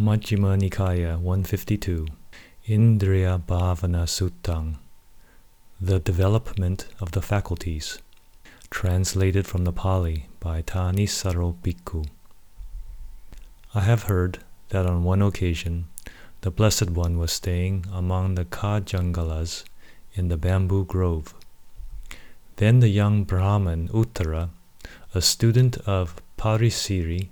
Majjhima Nikaya 152 Indriya Bhavana Suttang The Development of the Faculties Translated from the Pali by Thanissaro Bhikkhu I have heard that on one occasion the Blessed One was staying among the Kajangalas in the bamboo grove. Then the young Brahman Uttara, a student of Parasiri,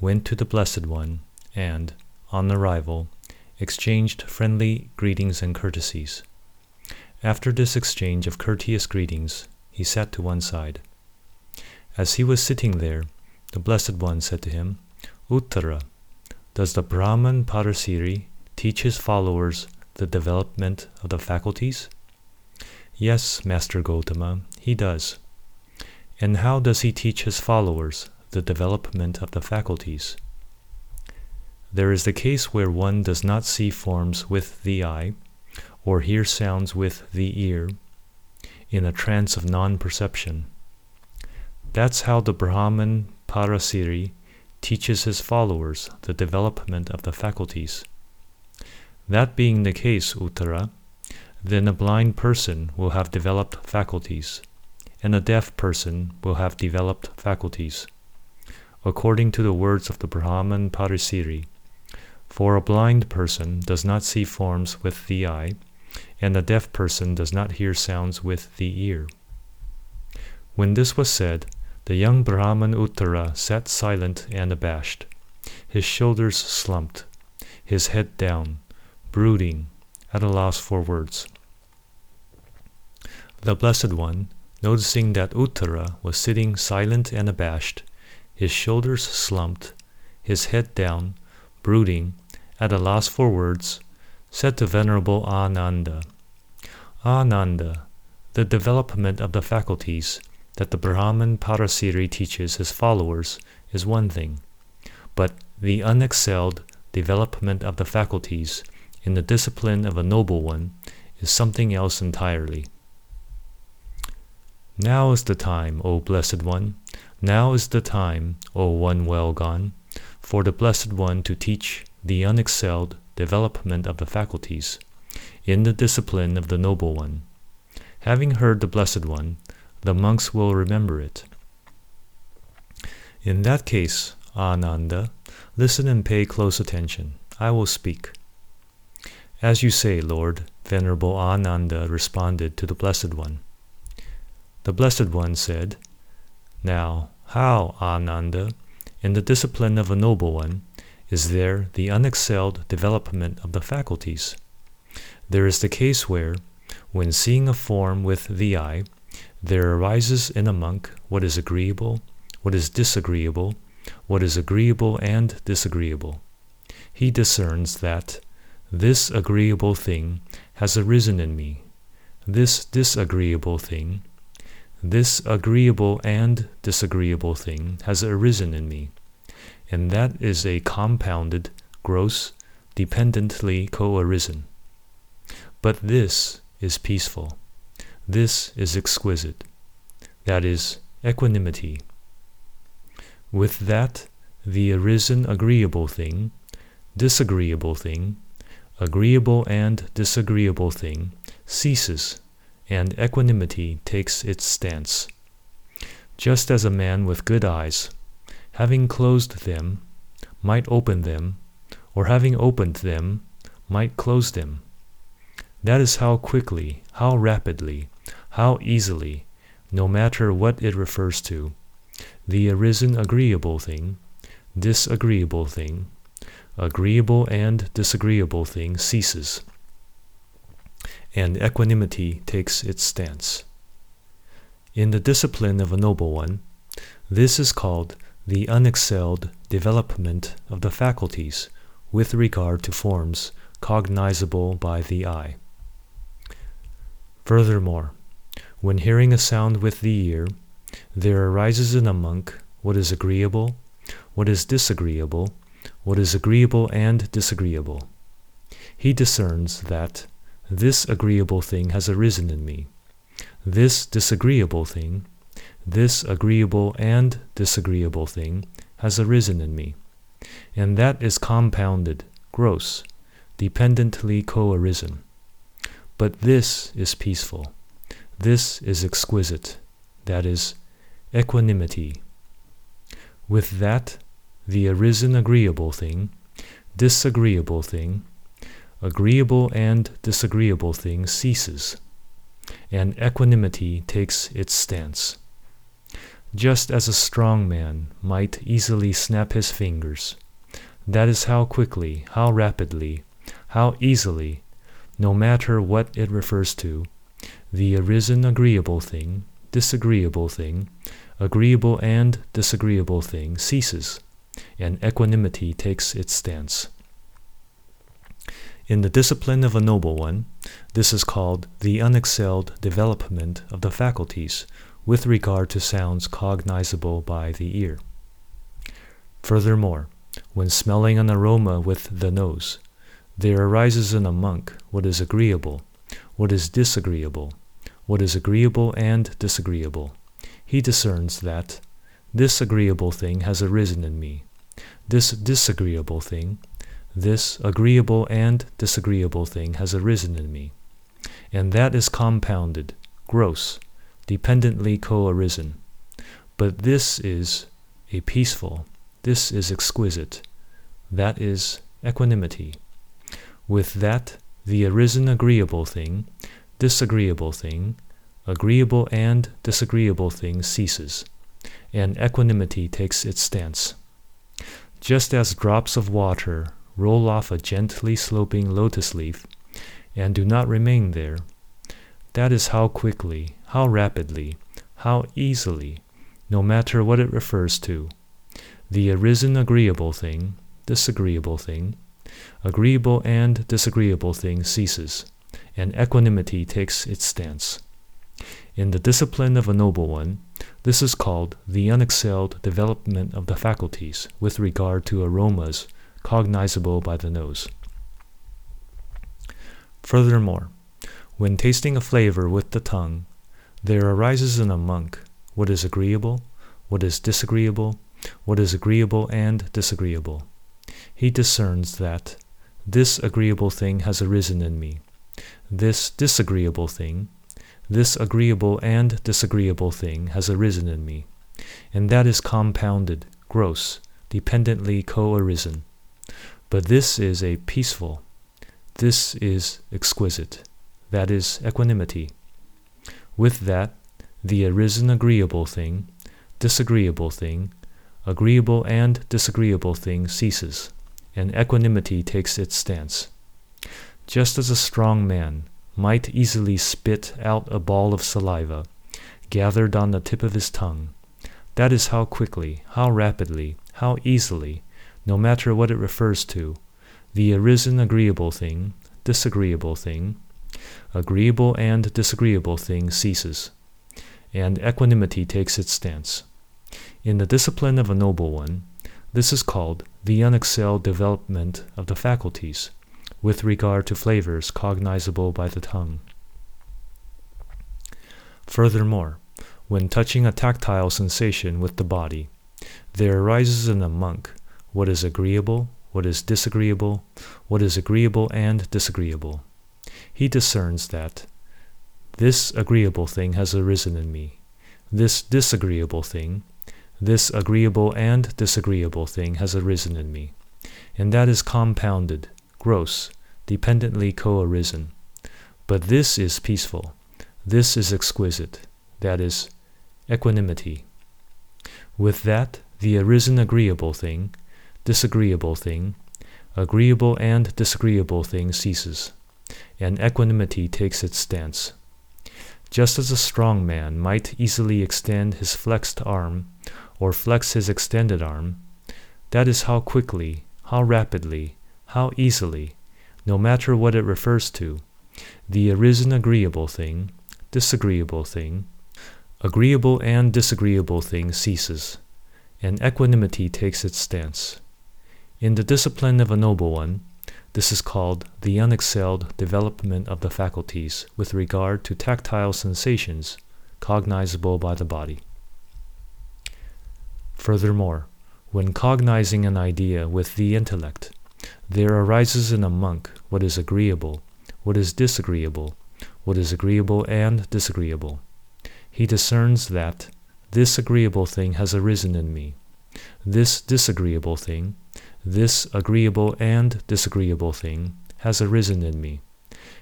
went to the Blessed One and, on arrival, exchanged friendly greetings and courtesies. After this exchange of courteous greetings, he sat to one side. As he was sitting there, the Blessed One said to him, Uttara, does the Brahman Parasiri teach his followers the development of the faculties? Yes, Master Gotama, he does. And how does he teach his followers the development of the faculties? There is the case where one does not see forms with the eye, or hear sounds with the ear, in a trance of non perception. That's how the Brahman Parasiri teaches his followers the development of the faculties. That being the case, Uttara, then a blind person will have developed faculties, and a deaf person will have developed faculties, according to the words of the Brahman Parasiri. For a blind person does not see forms with the eye, and a deaf person does not hear sounds with the ear. When this was said, the young Brahman Uttara sat silent and abashed, his shoulders slumped, his head down, brooding, at a loss for words. The Blessed One, noticing that Uttara was sitting silent and abashed, his shoulders slumped, his head down, brooding, at a loss for words, said to Venerable Ananda, Ananda, the development of the faculties that the Brahman Parasiri teaches his followers is one thing, but the unexcelled development of the faculties in the discipline of a noble one is something else entirely. Now is the time, O Blessed One, now is the time, O One well gone, for the Blessed One to teach the unexcelled development of the faculties in the discipline of the Noble One. Having heard the Blessed One, the monks will remember it. In that case, Ananda, listen and pay close attention. I will speak. As you say, Lord, Venerable Ananda responded to the Blessed One. The Blessed One said, Now, how, Ananda, in the discipline of a noble one, is there the unexcelled development of the faculties? There is the case where, when seeing a form with the eye, there arises in a monk what is agreeable, what is disagreeable, what is agreeable and disagreeable. He discerns that this agreeable thing has arisen in me, this disagreeable thing this agreeable and disagreeable thing has arisen in me, and that is a compounded, gross, dependently co arisen. But this is peaceful, this is exquisite, that is equanimity. With that, the arisen agreeable thing, disagreeable thing, agreeable and disagreeable thing ceases and equanimity takes its stance. Just as a man with good eyes, having closed them, might open them, or having opened them, might close them. That is how quickly, how rapidly, how easily, no matter what it refers to, the arisen agreeable thing, disagreeable thing, agreeable and disagreeable thing ceases and equanimity takes its stance. In the discipline of a noble one, this is called the unexcelled development of the faculties with regard to forms cognizable by the eye. Furthermore, when hearing a sound with the ear, there arises in a monk what is agreeable, what is disagreeable, what is agreeable and disagreeable. He discerns that this agreeable thing has arisen in me. This disagreeable thing, this agreeable and disagreeable thing has arisen in me. and that is compounded, gross, dependently co arisen. But this is peaceful, this is exquisite, that is, equanimity. With that, the arisen agreeable thing, disagreeable thing, agreeable and disagreeable thing ceases, and equanimity takes its stance. Just as a strong man might easily snap his fingers, that is how quickly, how rapidly, how easily, no matter what it refers to, the arisen agreeable thing, disagreeable thing, agreeable and disagreeable thing ceases, and equanimity takes its stance. In the discipline of a noble one, this is called the unexcelled development of the faculties with regard to sounds cognizable by the ear. Furthermore, when smelling an aroma with the nose, there arises in a monk what is agreeable, what is disagreeable, what is agreeable and disagreeable. He discerns that this agreeable thing has arisen in me, this disagreeable thing this agreeable and disagreeable thing has arisen in me, and that is compounded, gross, dependently co arisen. But this is a peaceful, this is exquisite, that is equanimity. With that, the arisen agreeable thing, disagreeable thing, agreeable and disagreeable thing ceases, and equanimity takes its stance. Just as drops of water roll off a gently sloping lotus leaf, and do not remain there. That is how quickly, how rapidly, how easily, no matter what it refers to, the arisen agreeable thing, disagreeable thing, agreeable and disagreeable thing ceases, and equanimity takes its stance. In the discipline of a noble one, this is called the unexcelled development of the faculties with regard to aromas cognizable by the nose. Furthermore, when tasting a flavor with the tongue, there arises in a monk what is agreeable, what is disagreeable, what is agreeable and disagreeable. He discerns that this agreeable thing has arisen in me, this disagreeable thing, this agreeable and disagreeable thing has arisen in me, and that is compounded, gross, dependently co arisen. But this is a peaceful, this is exquisite, that is equanimity. With that, the arisen agreeable thing, disagreeable thing, agreeable and disagreeable thing ceases, and equanimity takes its stance. Just as a strong man might easily spit out a ball of saliva gathered on the tip of his tongue, that is how quickly, how rapidly, how easily, no matter what it refers to, the arisen agreeable thing, disagreeable thing, agreeable and disagreeable thing ceases, and equanimity takes its stance. In the discipline of a noble one, this is called the unexcelled development of the faculties with regard to flavors cognizable by the tongue. Furthermore, when touching a tactile sensation with the body, there arises in a monk what is agreeable, what is disagreeable, what is agreeable and disagreeable. He discerns that this agreeable thing has arisen in me, this disagreeable thing, this agreeable and disagreeable thing has arisen in me, and that is compounded, gross, dependently co arisen. But this is peaceful, this is exquisite, that is, equanimity. With that, the arisen agreeable thing, disagreeable thing, agreeable and disagreeable thing ceases, and equanimity takes its stance. Just as a strong man might easily extend his flexed arm or flex his extended arm, that is how quickly, how rapidly, how easily, no matter what it refers to, the arisen agreeable thing, disagreeable thing, agreeable and disagreeable thing ceases, and equanimity takes its stance. In the discipline of a noble one, this is called the unexcelled development of the faculties with regard to tactile sensations cognizable by the body. Furthermore, When cognizing an idea with the intellect, there arises in a monk what is agreeable, what is disagreeable, what is agreeable and disagreeable. He discerns that this agreeable thing has arisen in me, this disagreeable thing, this agreeable and disagreeable thing has arisen in me,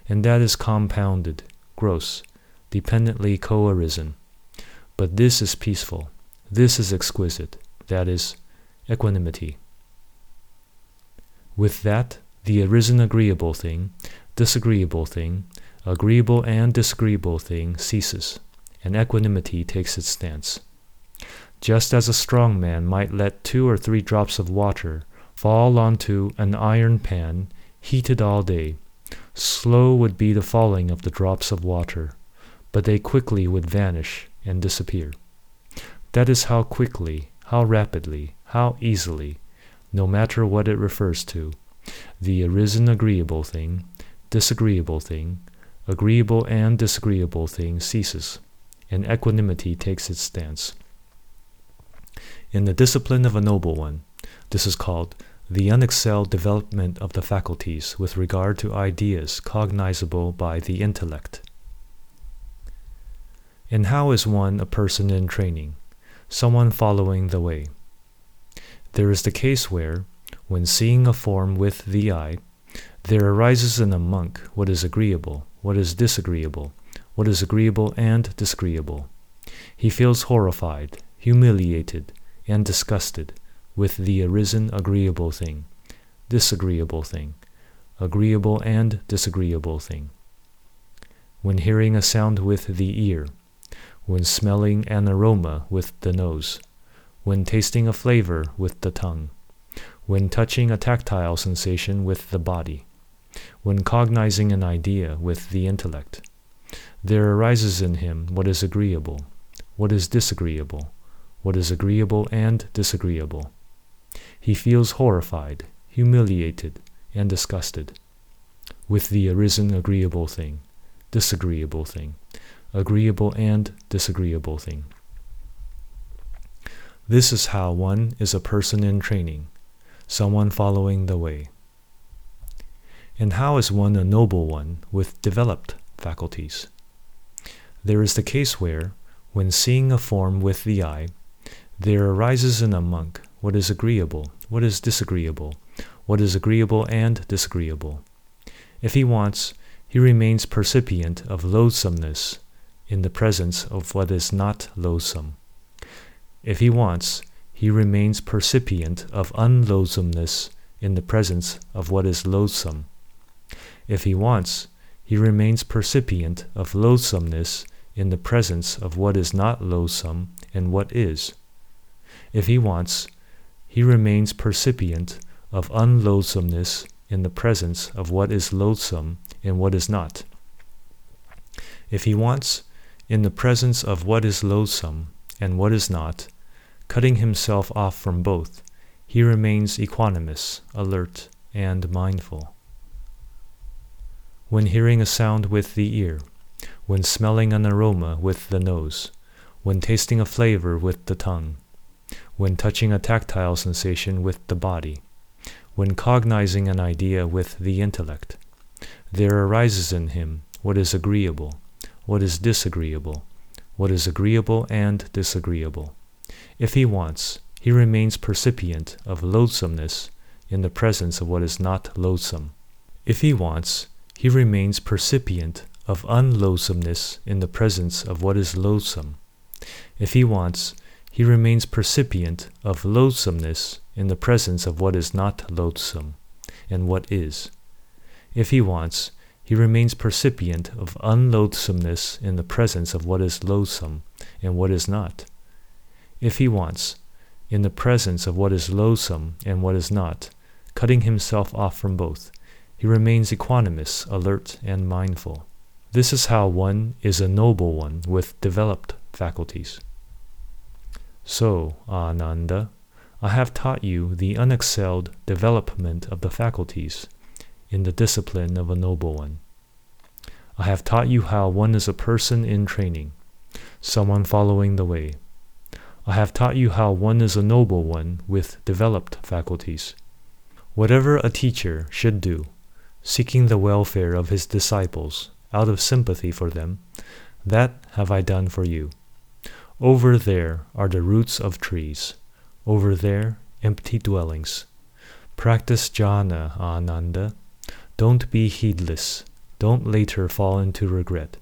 and that is compounded, gross, dependently co arisen. But this is peaceful, this is exquisite, that is, equanimity. With that, the arisen agreeable thing, disagreeable thing, agreeable and disagreeable thing ceases, and equanimity takes its stance. Just as a strong man might let two or three drops of water fall onto an iron pan heated all day, slow would be the falling of the drops of water, but they quickly would vanish and disappear. That is how quickly, how rapidly, how easily, no matter what it refers to, the arisen agreeable thing, disagreeable thing, agreeable and disagreeable thing ceases, and equanimity takes its stance. In the discipline of a noble one, this is called the unexcelled development of the faculties with regard to ideas cognizable by the intellect. And how is one a person in training, someone following the way? There is the case where, when seeing a form with the eye, there arises in a monk what is agreeable, what is disagreeable, what is agreeable and disagreeable. He feels horrified, humiliated, and disgusted with the arisen agreeable thing, disagreeable thing, agreeable and disagreeable thing. When hearing a sound with the ear, when smelling an aroma with the nose, when tasting a flavor with the tongue, when touching a tactile sensation with the body, when cognizing an idea with the intellect. There arises in him what is agreeable, what is disagreeable, what is agreeable and disagreeable. He feels horrified, humiliated, and disgusted with the arisen agreeable thing, disagreeable thing, agreeable and disagreeable thing. This is how one is a person in training, someone following the way. And how is one a noble one with developed faculties? There is the case where, when seeing a form with the eye, there arises in a monk what is agreeable, what is disagreeable, what is agreeable and disagreeable. If he wants, he remains percipient of loathsomeness in the presence of what is not loathsome. If he wants, he remains percipient of unloathsomeness in the presence of what is loathsome. If he wants, he remains percipient of loathsomeness in the presence of what is not loathsome and what is. If he wants, he remains percipient of unloathsomeness in the presence of what is loathsome and what is not. If he wants, in the presence of what is loathsome and what is not, Cutting himself off from both, he remains equanimous, alert, and mindful. When hearing a sound with the ear, when smelling an aroma with the nose, when tasting a flavor with the tongue, when touching a tactile sensation with the body, when cognizing an idea with the intellect, there arises in him what is agreeable, what is disagreeable, what is agreeable and disagreeable. If he wants, he remains percipient of loathsomeness in the presence of what is not loathsome. If he wants, he remains percipient of unloathsomeness in the presence of what is loathsome. If he wants, he remains percipient of loathsomeness in the presence of what is not loathsome and what is. If he wants, he remains percipient of unloathsomeness in the presence of what is loathsome and what is not if he wants, in the presence of what is loathsome and what is not, cutting himself off from both, he remains equanimous, alert, and mindful. This is how one is a noble one with developed faculties. So, Ananda, I have taught you the unexcelled development of the faculties in the discipline of a noble one. I have taught you how one is a person in training, someone following the way. I have taught you how one is a noble one with developed faculties. Whatever a teacher should do, seeking the welfare of his disciples out of sympathy for them, that have I done for you. Over there are the roots of trees, over there empty dwellings. Practice jhana, Ananda. Don't be heedless. Don't later fall into regret.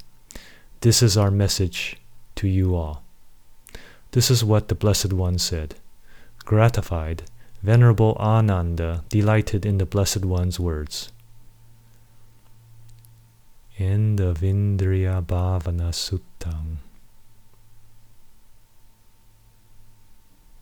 This is our message to you all. This is what the Blessed One said. Gratified, Venerable Ananda delighted in the Blessed One's words. End of Indriya Bhavana Suttam.